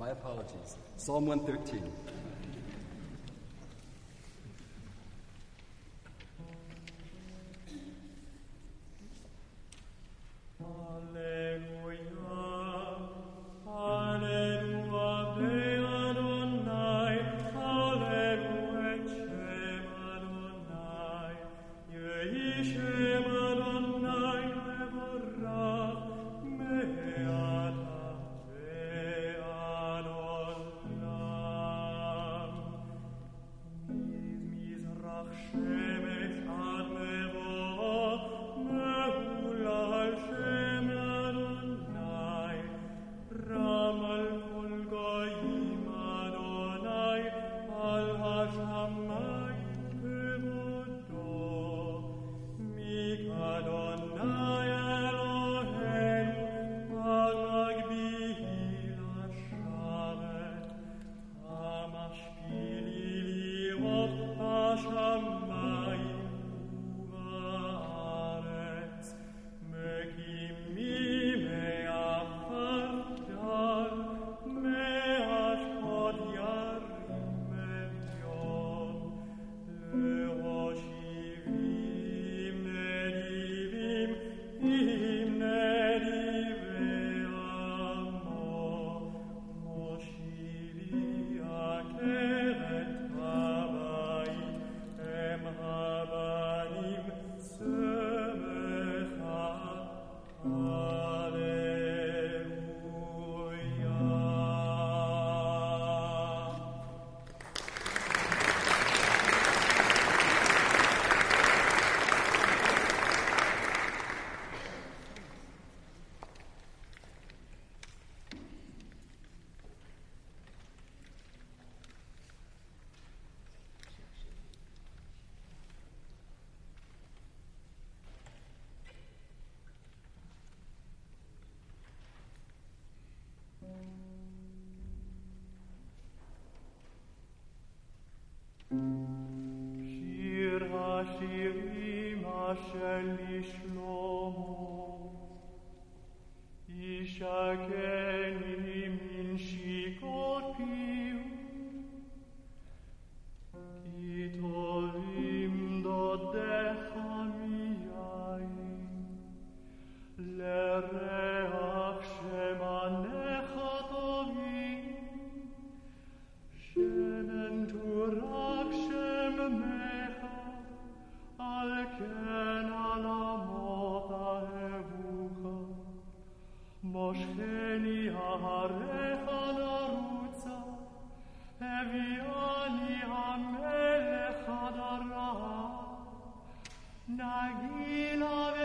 My apologies. Psalm 113. 是。Shirima Shel Ishlomo, Isha Nagila